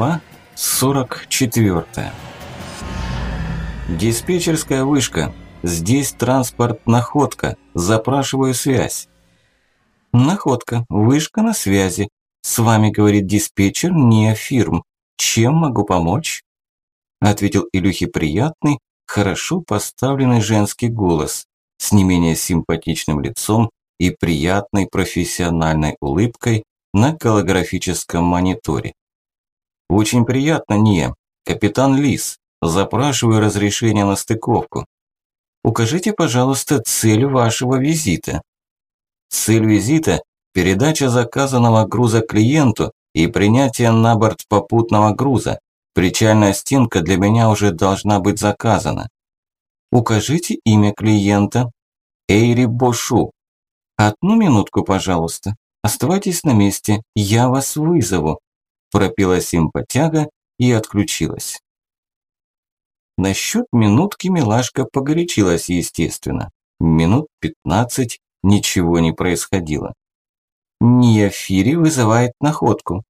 Глава 44 Диспетчерская вышка. Здесь транспорт «Находка». Запрашиваю связь. Находка. Вышка на связи. С вами говорит диспетчер Неофирм. Чем могу помочь? Ответил Илюхе приятный, хорошо поставленный женский голос с не менее симпатичным лицом и приятной профессиональной улыбкой на голографическом мониторе. Очень приятно, не. Капитан Лис, запрашиваю разрешение на стыковку. Укажите, пожалуйста, цель вашего визита. Цель визита – передача заказанного груза клиенту и принятие на борт попутного груза. Причальная стенка для меня уже должна быть заказана. Укажите имя клиента. Эйри Бошу. Одну минутку, пожалуйста. Оставайтесь на месте, я вас вызову пропела симпатяга и отключилась. Насчет минутки милашка погорячилась, естественно. Минут пятнадцать ничего не происходило. Ниафири вызывает находку.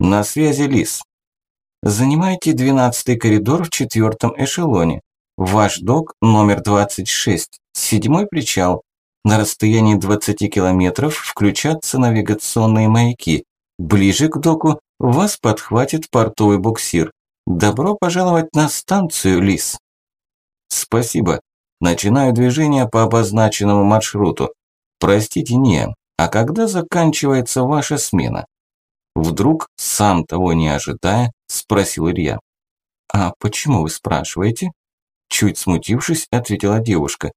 На связи Лис. Занимайте двенадцатый коридор в четвертом эшелоне. Ваш док номер 26, седьмой причал. На расстоянии 20 километров включатся навигационные маяки. Ближе к доку вас подхватит портовый буксир. Добро пожаловать на станцию, Лис. Спасибо. Начинаю движение по обозначенному маршруту. Простите, не, а когда заканчивается ваша смена? Вдруг, сам того не ожидая, спросил Илья. А почему вы спрашиваете? Чуть смутившись, ответила девушка.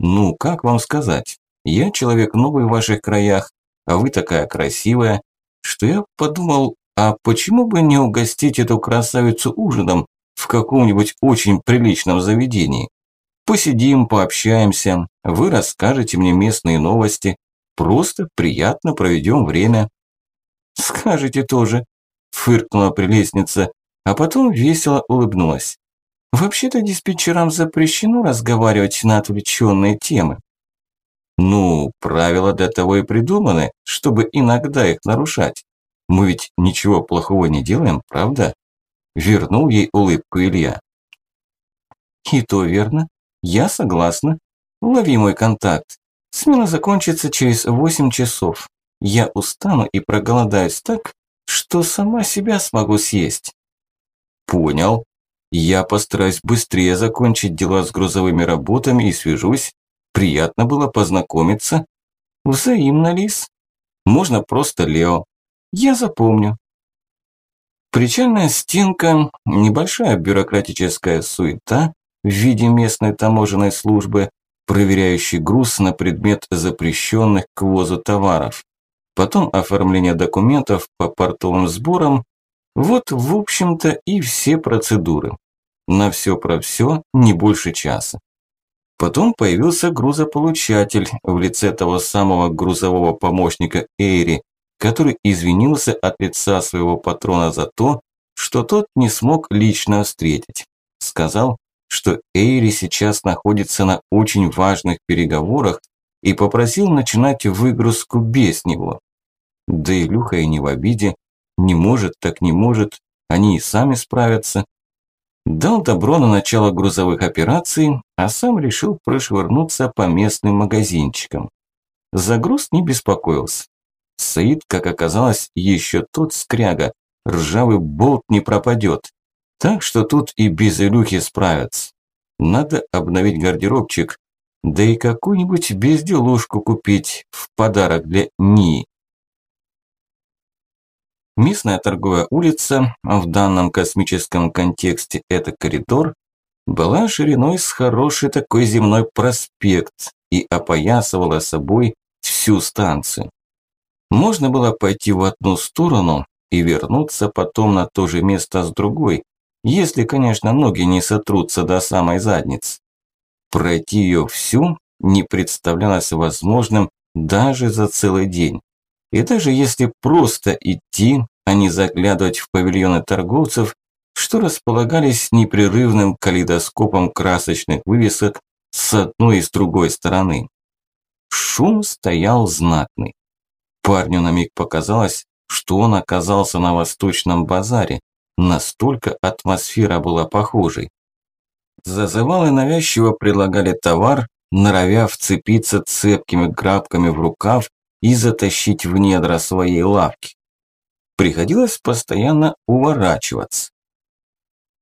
Ну, как вам сказать? Я человек новый в ваших краях, а вы такая красивая, что я подумал, а почему бы не угостить эту красавицу ужином в каком-нибудь очень приличном заведении? Посидим, пообщаемся, вы расскажете мне местные новости, просто приятно проведем время. Скажете тоже, фыркнула прелестница, а потом весело улыбнулась. Вообще-то диспетчерам запрещено разговаривать на отвлеченные темы. Ну, правила для того и придуманы, чтобы иногда их нарушать. Мы ведь ничего плохого не делаем, правда? Вернул ей улыбку Илья. И то верно. Я согласна. Лови мой контакт. Смена закончится через 8 часов. Я устану и проголодаюсь так, что сама себя смогу съесть. Понял. Я постараюсь быстрее закончить дела с грузовыми работами и свяжусь. Приятно было познакомиться. Взаимно, Лис. Можно просто Лео. Я запомню. Причальная стенка, небольшая бюрократическая суета в виде местной таможенной службы, проверяющей груз на предмет запрещенных к ввозу товаров. Потом оформление документов по портовым сборам. Вот, в общем-то, и все процедуры. На все про все не больше часа. Потом появился грузополучатель в лице того самого грузового помощника Эйри, который извинился от лица своего патрона за то, что тот не смог лично встретить. Сказал, что Эйри сейчас находится на очень важных переговорах и попросил начинать выгрузку без него. Да и Люха и не в обиде, не может так не может, они и сами справятся. Дал добро на начало грузовых операций, а сам решил прошвырнуться по местным магазинчикам. За груз не беспокоился. Саид, как оказалось, еще тот скряга. Ржавый болт не пропадет. Так что тут и без Илюхи справятся. Надо обновить гардеробчик. Да и какую-нибудь безделушку купить в подарок для Ни. Местная торговая улица, в данном космическом контексте это коридор, была шириной с хороший такой земной проспект и опоясывала собой всю станцию. Можно было пойти в одну сторону и вернуться потом на то же место с другой, если, конечно, ноги не сотрутся до самой задницы. Пройти ее всю не представлялось возможным даже за целый день. И даже если просто идти, а не заглядывать в павильоны торговцев, что располагались непрерывным калейдоскопом красочных вывесок с одной и с другой стороны. Шум стоял знатный. Парню на миг показалось, что он оказался на восточном базаре, Настолько атмосфера была похожей. Зазывалы навязчиво предлагали товар, норовя вцепиться цепкими грабками в рукав и затащить в недра своей лавки. Приходилось постоянно уворачиваться.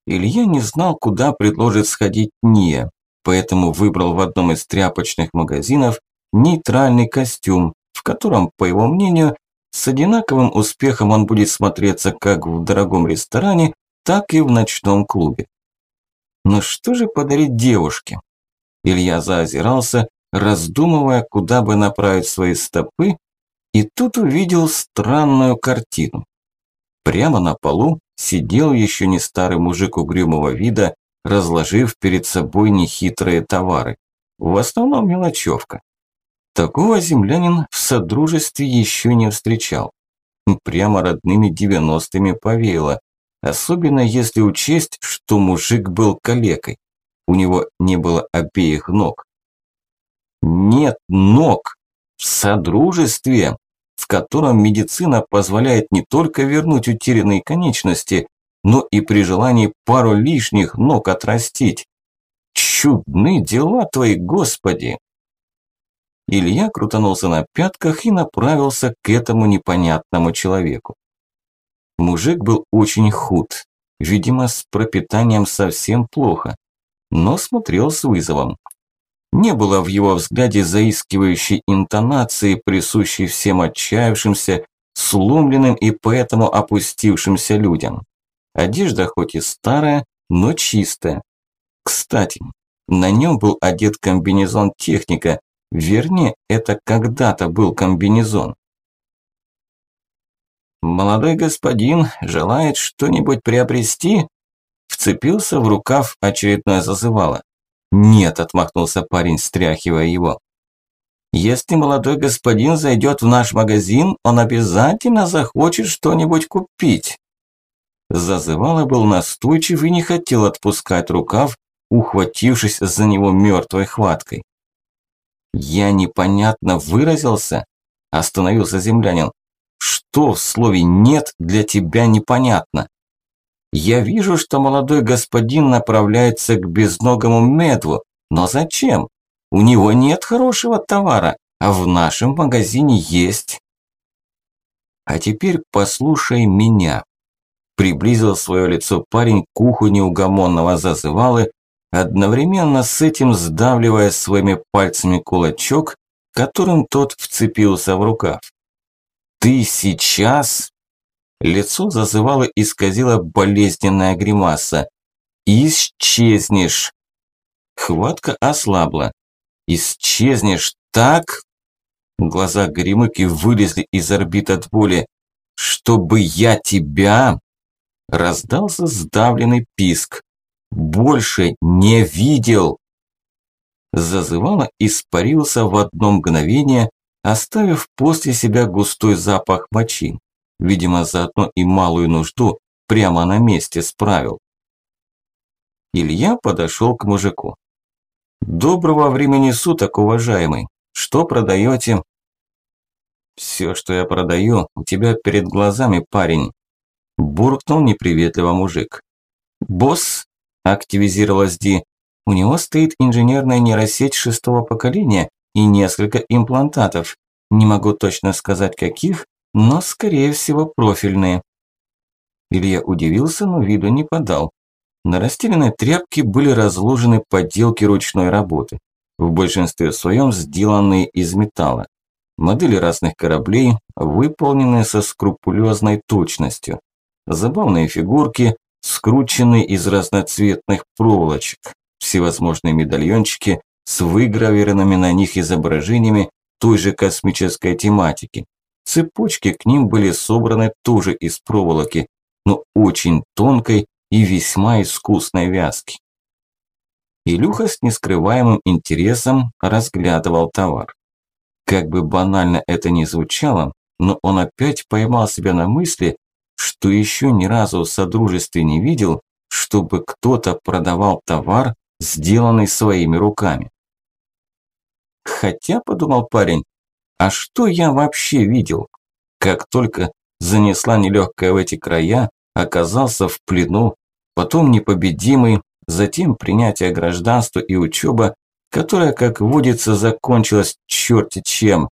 Илья не знал, куда предложит сходить Ния, поэтому выбрал в одном из тряпочных магазинов нейтральный костюм, в котором, по его мнению, с одинаковым успехом он будет смотреться как в дорогом ресторане, так и в ночном клубе. Но что же подарить девушке? Илья заозирался, раздумывая, куда бы направить свои стопы, и тут увидел странную картину. Прямо на полу сидел еще не старый мужик угрюмого вида, разложив перед собой нехитрые товары. В основном мелочевка. Такого землянин в содружестве еще не встречал. Прямо родными девяностыми повеяло. Особенно если учесть, что мужик был калекой. У него не было обеих ног. Нет ног! В содружестве, в котором медицина позволяет не только вернуть утерянные конечности, но и при желании пару лишних ног отрастить. Чудны дела твои, Господи! Илья крутанулся на пятках и направился к этому непонятному человеку. Мужик был очень худ, видимо, с пропитанием совсем плохо, но смотрел с вызовом. Не было в его взгляде заискивающей интонации, присущей всем отчаявшимся, сломленным и поэтому опустившимся людям. Одежда хоть и старая, но чистая. Кстати, на нем был одет комбинезон техника, вернее, это когда-то был комбинезон. «Молодой господин желает что-нибудь приобрести?» Вцепился в рукав очередное зазывало. «Нет», – отмахнулся парень, стряхивая его. «Если молодой господин зайдет в наш магазин, он обязательно захочет что-нибудь купить». Зазывало был настойчив и не хотел отпускать рукав, ухватившись за него мертвой хваткой. «Я непонятно выразился?» – остановился землянин. Что в слове «нет» для тебя непонятно? Я вижу, что молодой господин направляется к безногому медву, но зачем? У него нет хорошего товара, а в нашем магазине есть. А теперь послушай меня. Приблизил свое лицо парень к уху неугомонного зазывалы, одновременно с этим сдавливая своими пальцами кулачок, которым тот вцепился в рукав. «Ты сейчас?» Лицо зазывало и исказила болезненная гримаса. «Исчезнешь!» Хватка ослабла. «Исчезнешь так?» Глаза Горемыки вылезли из орбит от боли. «Чтобы я тебя...» Раздался сдавленный писк. «Больше не видел!» Зазывало испарился в одно мгновение, оставив после себя густой запах мочи. Видимо, заодно и малую нужду прямо на месте справил. Илья подошел к мужику. «Доброго времени суток, уважаемый. Что продаете?» «Все, что я продаю, у тебя перед глазами, парень», – буркнул неприветливо мужик. «Босс?» – активизировалась Ди. «У него стоит инженерная нейросеть шестого поколения, и несколько имплантатов. Не могу точно сказать каких, но скорее всего профильные. Илья удивился, но виду не подал. На расстеленной тряпке были разложены поделки ручной работы, в большинстве своем сделанные из металла. Модели разных кораблей, выполненные со скрупулезной точностью. Забавные фигурки, скрученные из разноцветных проволочек, всевозможные медальончики, с выгравированными на них изображениями той же космической тематики. Цепочки к ним были собраны тоже из проволоки, но очень тонкой и весьма искусной вязки. Илюха с нескрываемым интересом разглядывал товар. Как бы банально это ни звучало, но он опять поймал себя на мысли, что еще ни разу в Содружестве не видел, чтобы кто-то продавал товар, сделанный своими руками. Хотя, подумал парень, а что я вообще видел? Как только занесла нелегкая в эти края, оказался в плену, потом непобедимый, затем принятие гражданства и учеба, которая, как водится, закончилась черти чем.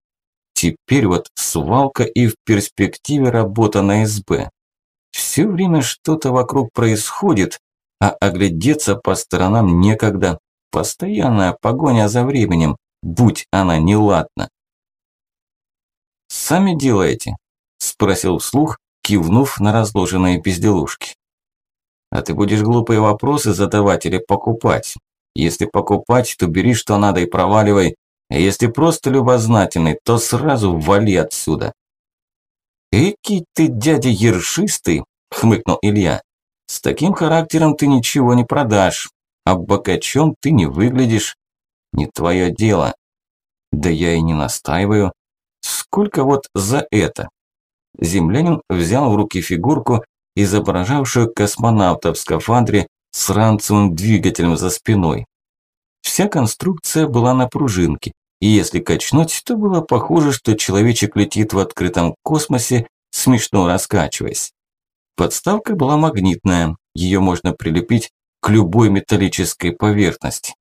Теперь вот свалка и в перспективе работа на СБ. Все время что-то вокруг происходит, а оглядеться по сторонам некогда. Постоянная погоня за временем, будь она неладна. «Сами делаете?» – спросил вслух, кивнув на разложенные безделушки. «А ты будешь глупые вопросы задавать или покупать? Если покупать, то бери что надо и проваливай, а если просто любознательный, то сразу вали отсюда». «Эки ты, дядя ершистый!» – хмыкнул Илья. «С таким характером ты ничего не продашь, а богачом ты не выглядишь. Не твое дело». «Да я и не настаиваю. Сколько вот за это?» Землянин взял в руки фигурку, изображавшую космонавта в скафандре с ранцевым двигателем за спиной. Вся конструкция была на пружинке, и если качнуть, то было похоже, что человечек летит в открытом космосе, смешно раскачиваясь. Подставка была магнитная, ее можно прилепить к любой металлической поверхности.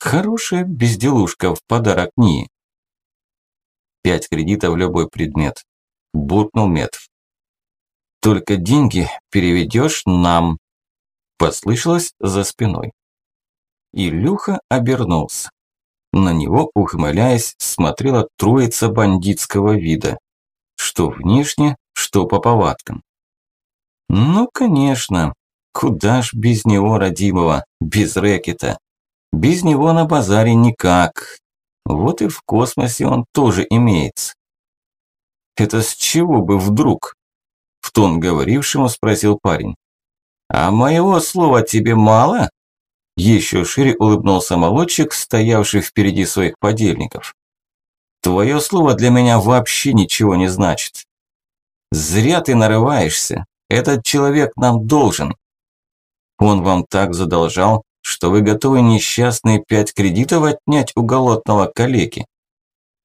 Хорошая безделушка в подарок НИИ. Пять кредитов любой предмет. Буркнул Метв. Только деньги переведешь нам. Послышалось за спиной. Илюха обернулся. На него, ухмыляясь, смотрела троица бандитского вида. Что внешне, что по повадкам. Ну, конечно. Куда ж без него, родимого, без рэкета? Без него на базаре никак. Вот и в космосе он тоже имеется. Это с чего бы вдруг? В тон говорившему спросил парень. А моего слова тебе мало? Еще шире улыбнулся молодчик, стоявший впереди своих подельников. Твое слово для меня вообще ничего не значит. Зря ты нарываешься. Этот человек нам должен. Он вам так задолжал, что вы готовы несчастные пять кредитов отнять у голодного калеки.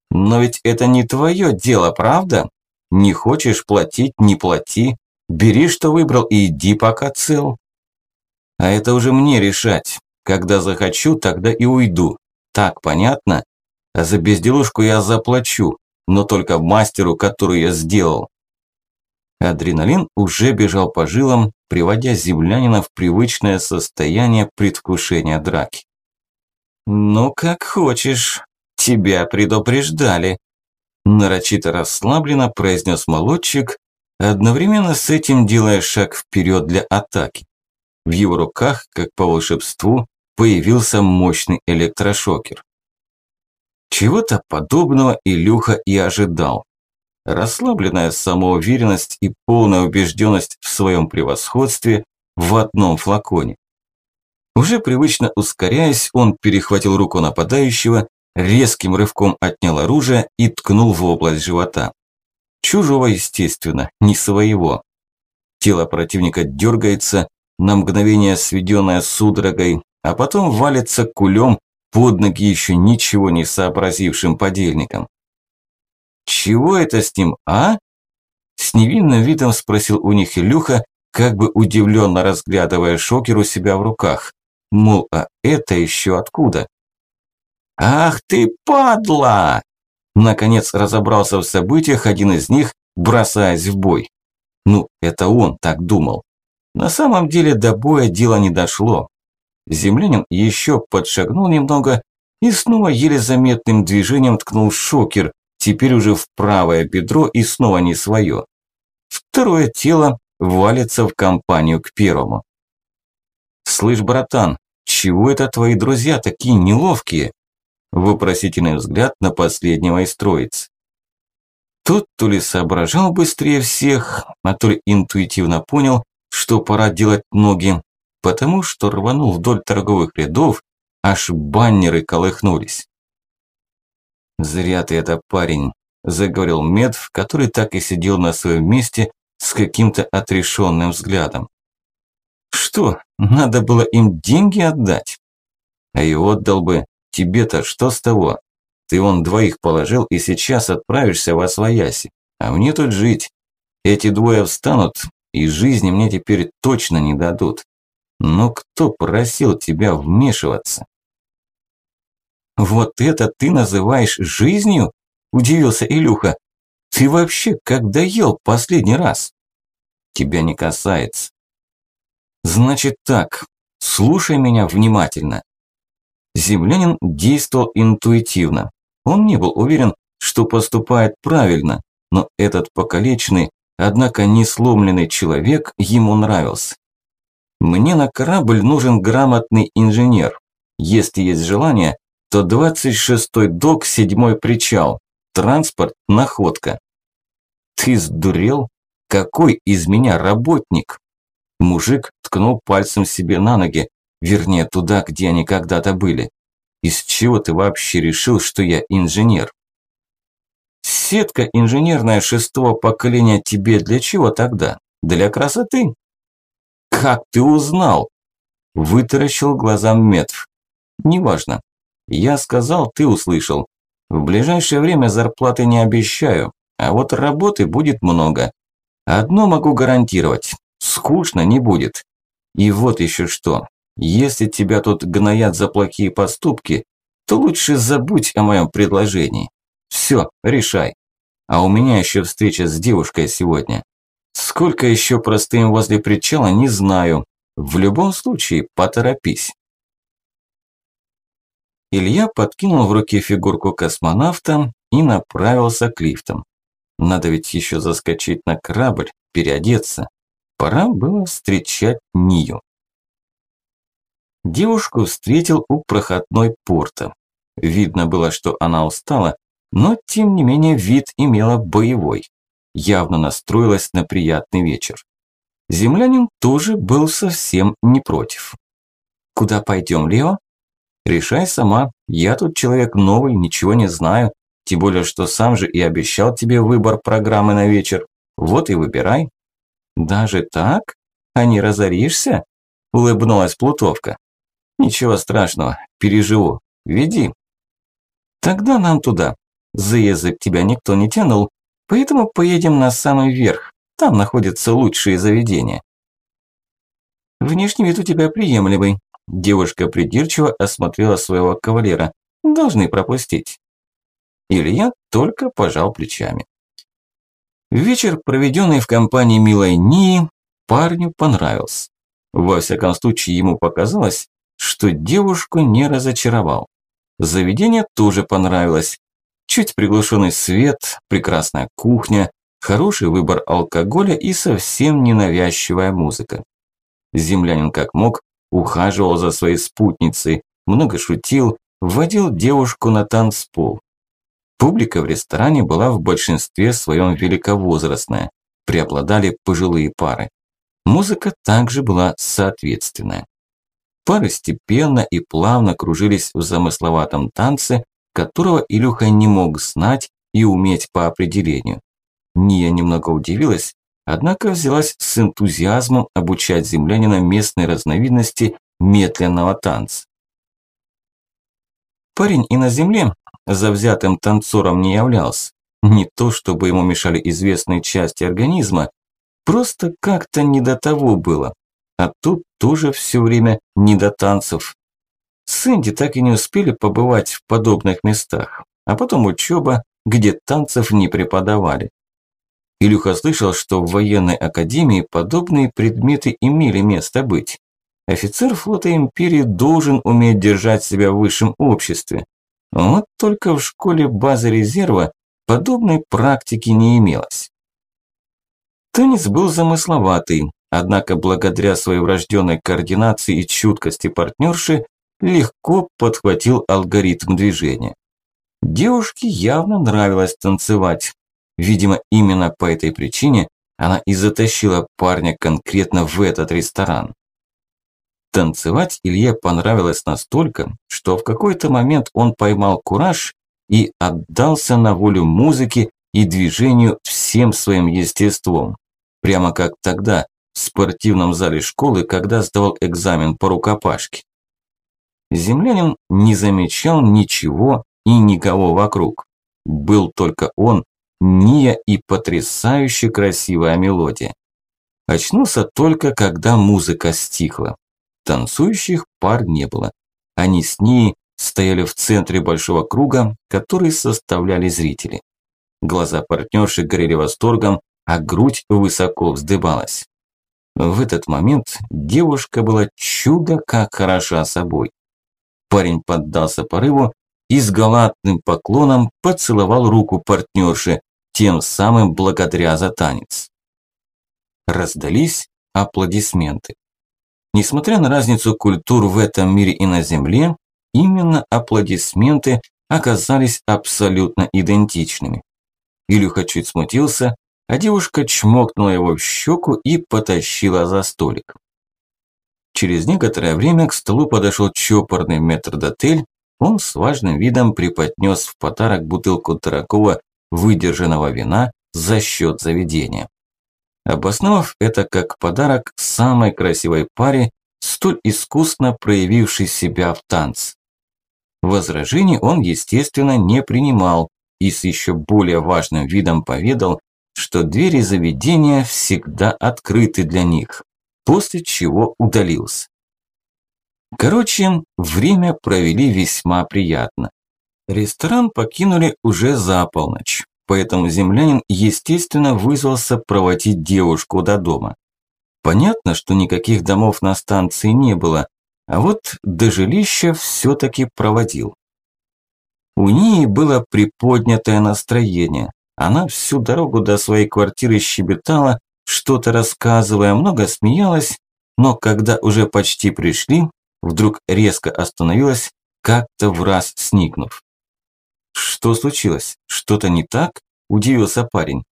Но ведь это не твое дело, правда? Не хочешь платить – не плати. Бери, что выбрал, и иди, пока цел. А это уже мне решать. Когда захочу, тогда и уйду. Так понятно? За безделушку я заплачу, но только мастеру, который я сделал. Адреналин уже бежал по жилам, приводя землянина в привычное состояние предвкушения драки. «Ну, как хочешь. Тебя предупреждали», – нарочито расслабленно произнес молодчик, одновременно с этим делая шаг вперед для атаки. В его руках, как по волшебству, появился мощный электрошокер. Чего-то подобного Илюха и ожидал. Расслабленная самоуверенность и полная убежденность в своем превосходстве в одном флаконе. Уже привычно ускоряясь, он перехватил руку нападающего, резким рывком отнял оружие и ткнул в область живота. Чужого, естественно, не своего. Тело противника дергается, на мгновение сведенное судорогой, а потом валится кулем под ноги еще ничего не сообразившим подельникам. «Чего это с ним, а?» С невинным видом спросил у них Илюха, как бы удивленно разглядывая шокер у себя в руках. Мол, а это еще откуда? «Ах ты, падла!» Наконец разобрался в событиях один из них, бросаясь в бой. Ну, это он так думал. На самом деле до боя дело не дошло. Землянин еще подшагнул немного и снова еле заметным движением ткнул шокер, теперь уже в правое бедро и снова не свое. Второе тело валится в компанию к первому. «Слышь, братан, чего это твои друзья такие неловкие?» Вопросительный взгляд на последнего из троиц. Тот то ли соображал быстрее всех, а то ли интуитивно понял, что пора делать ноги, потому что рванул вдоль торговых рядов, аж баннеры колыхнулись. «Зря ты это, парень», – заговорил Медв, который так и сидел на своем месте с каким-то отрешенным взглядом. «Что, надо было им деньги отдать? А и отдал бы. Тебе-то что с того? Ты он двоих положил и сейчас отправишься во свояси, а мне тут жить. Эти двое встанут, и жизни мне теперь точно не дадут. Но кто просил тебя вмешиваться? Вот это ты называешь жизнью? Удивился Илюха. Ты вообще когда ел последний раз? Тебя не касается. Значит так, слушай меня внимательно. Землянин действовал интуитивно. Он не был уверен, что поступает правильно, но этот покалеченный, однако не сломленный человек ему нравился. Мне на корабль нужен грамотный инженер. Если есть желание, то 26-й док, седьмой причал. Транспорт, находка. Ты сдурел? Какой из меня работник? Мужик ткнул пальцем себе на ноги, вернее туда, где они когда-то были. Из чего ты вообще решил, что я инженер? Сетка инженерная шестого поколения тебе для чего тогда? Для красоты? Как ты узнал? Вытаращил глазам Метв. Неважно. Я сказал, ты услышал. В ближайшее время зарплаты не обещаю, а вот работы будет много. Одно могу гарантировать. Скучно не будет. И вот еще что. Если тебя тут гноят за плохие поступки, то лучше забудь о моем предложении. Все, решай. А у меня еще встреча с девушкой сегодня. Сколько еще простоим возле причала, не знаю. В любом случае, поторопись. Илья подкинул в руки фигурку космонавта и направился к лифтам. Надо ведь еще заскочить на корабль, переодеться. Пора было встречать Нию. Девушку встретил у проходной порта. Видно было, что она устала, но тем не менее вид имела боевой. Явно настроилась на приятный вечер. Землянин тоже был совсем не против. «Куда пойдем, Лео?» «Решай сама. Я тут человек новый, ничего не знаю. Тем более, что сам же и обещал тебе выбор программы на вечер. Вот и выбирай». «Даже так? А не разоришься?» – улыбнулась Плутовка. «Ничего страшного, переживу. Веди». «Тогда нам туда. За язык тебя никто не тянул, поэтому поедем на самый верх. Там находятся лучшие заведения». «Внешний вид у тебя приемлемый». Девушка придирчиво осмотрела своего кавалера. «Должны пропустить». Илья только пожал плечами. Вечер, проведенный в компании милой Нии, парню понравился. Во всяком случае, ему показалось, что девушку не разочаровал. Заведение тоже понравилось. Чуть приглушенный свет, прекрасная кухня, хороший выбор алкоголя и совсем ненавязчивая музыка. Землянин как мог ухаживал за своей спутницей, много шутил, вводил девушку на танцпол. Публика в ресторане была в большинстве своем великовозрастная, преобладали пожилые пары. Музыка также была соответственная. Пары степенно и плавно кружились в замысловатом танце, которого Илюха не мог знать и уметь по определению. Ния немного удивилась, однако взялась с энтузиазмом обучать землянина местной разновидности медленного танца. Парень и на земле завзятым танцором не являлся. Не то, чтобы ему мешали известные части организма, просто как-то не до того было. А тут тоже все время не до танцев. С Энди так и не успели побывать в подобных местах, а потом учеба, где танцев не преподавали. Илюха слышал, что в военной академии подобные предметы имели место быть. Офицер флота империи должен уметь держать себя в высшем обществе. Вот только в школе базы резерва подобной практики не имелось. Танец был замысловатый, однако благодаря своей врожденной координации и чуткости партнерши легко подхватил алгоритм движения. Девушке явно нравилось танцевать. Видимо, именно по этой причине она и затащила парня конкретно в этот ресторан. Танцевать Илье понравилось настолько, что в какой-то момент он поймал кураж и отдался на волю музыки и движению всем своим естеством. Прямо как тогда, в спортивном зале школы, когда сдавал экзамен по рукопашке. Землянин не замечал ничего и никого вокруг. Был только он, Ния и потрясающе красивая мелодия. Очнулся только, когда музыка стихла. Танцующих пар не было. Они с ней стояли в центре большого круга, который составляли зрители. Глаза партнерши горели восторгом, а грудь высоко вздыбалась. В этот момент девушка была чудо как хороша собой. Парень поддался порыву и с галантным поклоном поцеловал руку партнерши, тем самым благодаря за танец. Раздались аплодисменты. Несмотря на разницу культур в этом мире и на Земле, именно аплодисменты оказались абсолютно идентичными. Илюха чуть смутился, а девушка чмокнула его в щеку и потащила за столик. Через некоторое время к столу подошел чопорный метрдотель, он с важным видом преподнес в подарок бутылку дорогого выдержанного вина за счет заведения. Обосновав это как подарок самой красивой паре, столь искусно проявившей себя в танце. Возражений он, естественно, не принимал и с еще более важным видом поведал, что двери заведения всегда открыты для них, после чего удалился. Короче, время провели весьма приятно. Ресторан покинули уже за полночь, поэтому землянин, естественно, вызвался проводить девушку до дома. Понятно, что никаких домов на станции не было, а вот до жилища все-таки проводил. У нее было приподнятое настроение, она всю дорогу до своей квартиры щебетала, что-то рассказывая, много смеялась, но когда уже почти пришли, вдруг резко остановилась, как-то в раз сникнув. «Что случилось? Что-то не так?» – удивился парень.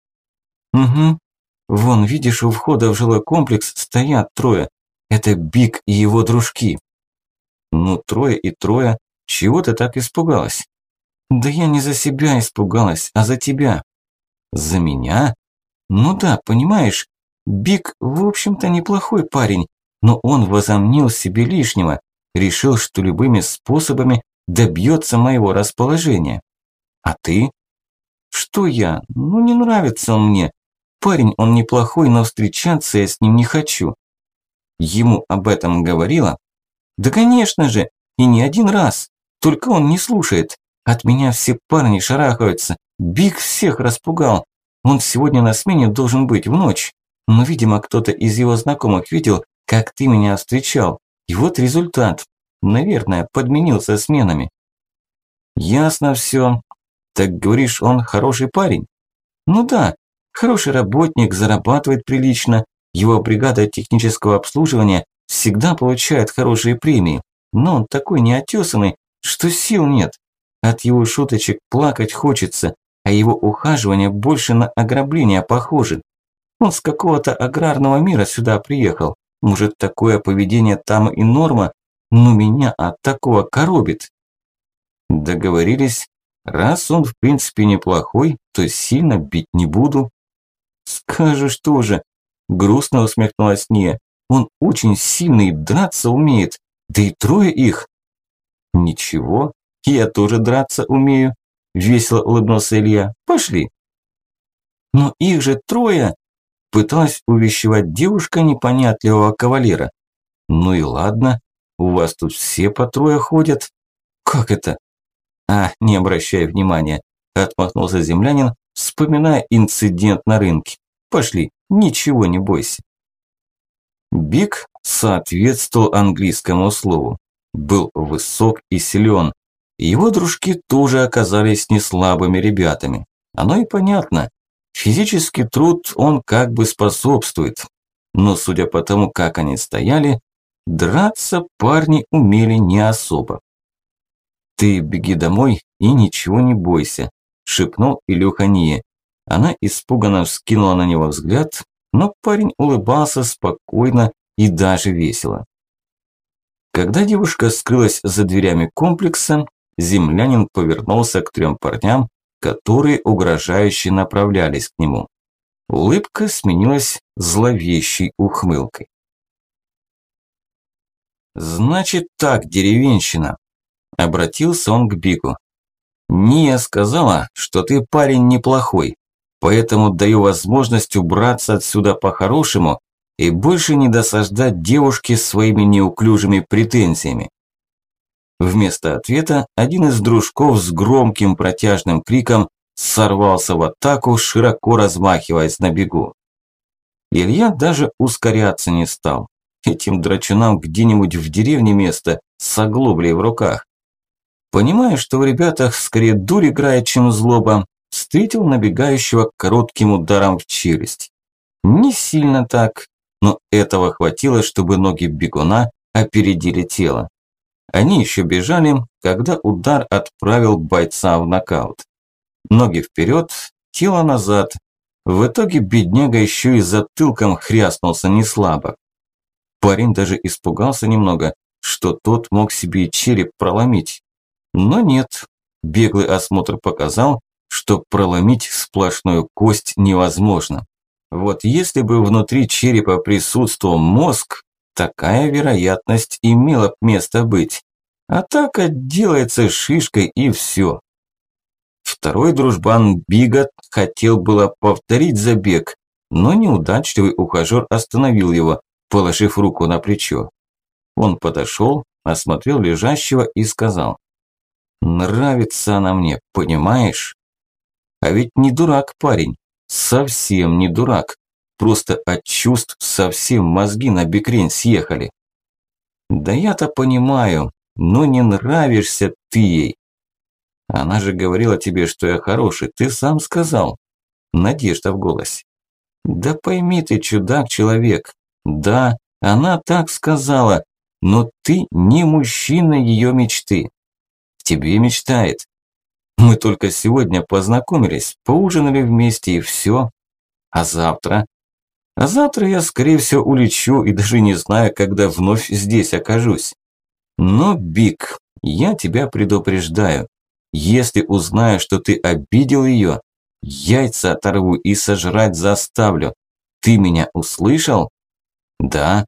«Угу. Вон, видишь, у входа в жилой комплекс стоят трое. Это Биг и его дружки». «Ну, трое и трое. Чего ты так испугалась?» «Да я не за себя испугалась, а за тебя. За меня? Ну да, понимаешь, Биг, в общем-то, неплохой парень, но он возомнил себе лишнего, решил, что любыми способами добьется моего расположения. А ты? Что я? Ну не нравится он мне. Парень он неплохой, но встречаться я с ним не хочу. Ему об этом говорила? Да конечно же, и не один раз. Только он не слушает. От меня все парни шарахаются. Биг всех распугал. Он сегодня на смене должен быть в ночь. Но, видимо, кто-то из его знакомых видел, как ты меня встречал. И вот результат. Наверное, подменился сменами. Ясно все. Так говоришь, он хороший парень? Ну да, хороший работник, зарабатывает прилично. Его бригада технического обслуживания всегда получает хорошие премии. Но он такой неотесанный, что сил нет. От его шуточек плакать хочется, а его ухаживание больше на ограбление похоже. Он с какого-то аграрного мира сюда приехал. Может, такое поведение там и норма, но меня от такого коробит. Договорились. Раз он в принципе неплохой, то сильно бить не буду. Скажешь тоже. Грустно усмехнулась Ния. Он очень сильный, драться умеет. Да и трое их. Ничего, я тоже драться умею. Весело улыбнулся Илья. Пошли. Но их же трое. Пыталась увещевать девушка непонятливого кавалера. Ну и ладно, у вас тут все по трое ходят. Как это? А, не обращай внимания. Отмахнулся землянин, вспоминая инцидент на рынке. Пошли, ничего не бойся. Биг соответствовал английскому слову. Был высок и силен, его дружки тоже оказались не слабыми ребятами. Оно и понятно. Физический труд он как бы способствует. Но судя по тому, как они стояли, драться парни умели не особо. «Ты беги домой и ничего не бойся», – шепнул Илюха Ния. Она испуганно вскинула на него взгляд, но парень улыбался спокойно и даже весело. Когда девушка скрылась за дверями комплекса, землянин повернулся к трем парням, которые угрожающе направлялись к нему. Улыбка сменилась зловещей ухмылкой. «Значит так, деревенщина», – обратился он к Бику. «Ния сказала, что ты парень неплохой, поэтому даю возможность убраться отсюда по-хорошему и больше не досаждать девушке своими неуклюжими претензиями. Вместо ответа один из дружков с громким протяжным криком сорвался в атаку, широко размахиваясь на бегу. Илья даже ускоряться не стал. Этим драчунам где-нибудь в деревне место с оглоблей в руках. Понимая, что в ребятах скорее дурь играет, чем злоба, встретил набегающего коротким ударом в челюсть. Не сильно так, но этого хватило, чтобы ноги бегуна опередили тело. Они еще бежали, когда удар отправил бойца в нокаут. Ноги вперед, тело назад. В итоге бедняга еще и затылком хряснулся неслабо. Парень даже испугался немного, что тот мог себе череп проломить. Но нет, беглый осмотр показал, что проломить сплошную кость невозможно. Вот если бы внутри черепа присутствовал мозг, такая вероятность имела место быть. А так отделается шишкой и все. Второй дружбан Бигот хотел было повторить забег, но неудачливый ухажер остановил его, положив руку на плечо. Он подошел, осмотрел лежащего и сказал, «Нравится она мне, понимаешь? А ведь не дурак парень, совсем не дурак, просто от чувств совсем мозги на бекрень съехали». «Да я-то понимаю, но не нравишься ты ей». «Она же говорила тебе, что я хороший, ты сам сказал». Надежда в голосе. «Да пойми ты, чудак-человек, да, она так сказала, но ты не мужчина ее мечты. Тебе мечтает. Мы только сегодня познакомились, поужинали вместе и все. А завтра? А завтра я, скорее всего, улечу и даже не знаю, когда вновь здесь окажусь. Но, Биг, я тебя предупреждаю. Если узнаю, что ты обидел ее, яйца оторву и сожрать заставлю. Ты меня услышал? Да.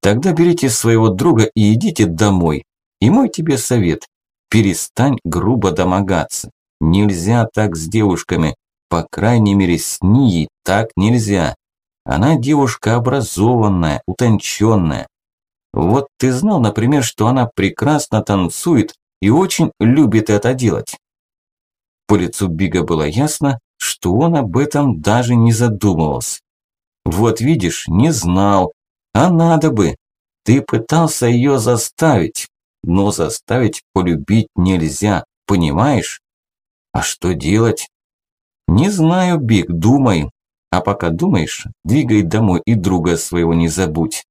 Тогда берите своего друга и идите домой. И мой тебе совет. Перестань грубо домогаться. Нельзя так с девушками. По крайней мере, с ней так нельзя. Она девушка образованная, утонченная. Вот ты знал, например, что она прекрасно танцует и очень любит это делать. По лицу Бига было ясно, что он об этом даже не задумывался. Вот видишь, не знал. А надо бы. Ты пытался ее заставить. Но заставить полюбить нельзя, понимаешь? А что делать? Не знаю, Биг, думай. А пока думаешь, двигай домой и друга своего не забудь.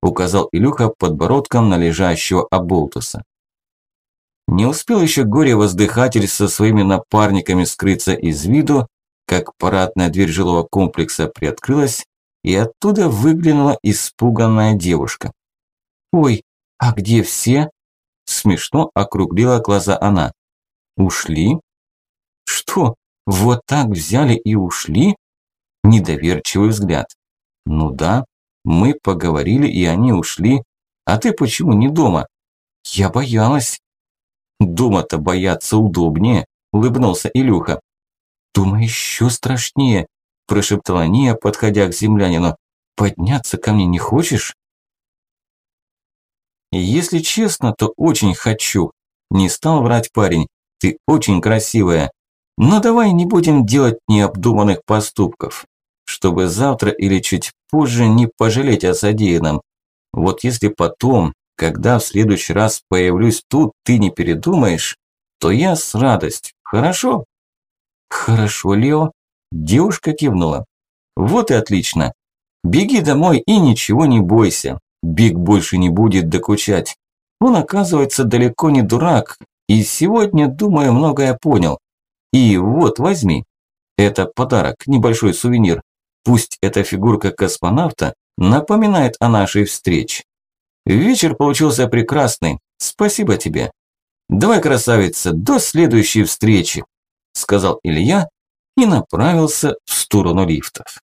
Указал Илюха подбородком на лежащего Аболтуса. Не успел еще горе-воздыхатель со своими напарниками скрыться из виду, как парадная дверь жилого комплекса приоткрылась, и оттуда выглянула испуганная девушка. «Ой, а где все?» Смешно округлила глаза она. «Ушли?» «Что, вот так взяли и ушли?» Недоверчивый взгляд. «Ну да, мы поговорили, и они ушли. А ты почему не дома?» «Я боялась». «Дома-то бояться удобнее», – улыбнулся Илюха. «Дома еще страшнее прошептала Ния, подходя к землянину. «Подняться ко мне не хочешь?» «Если честно, то очень хочу», – не стал врать парень. «Ты очень красивая. Но давай не будем делать необдуманных поступков, чтобы завтра или чуть позже не пожалеть о содеянном. Вот если потом, когда в следующий раз появлюсь тут, ты не передумаешь, то я с радостью, хорошо?» «Хорошо, Лео», Девушка кивнула. Вот и отлично. Беги домой и ничего не бойся. Биг больше не будет докучать. Он, оказывается, далеко не дурак. И сегодня, думаю, многое понял. И вот, возьми. Это подарок, небольшой сувенир. Пусть эта фигурка космонавта напоминает о нашей встрече. Вечер получился прекрасный. Спасибо тебе. Давай, красавица, до следующей встречи, сказал Илья и направился в сторону лифтов.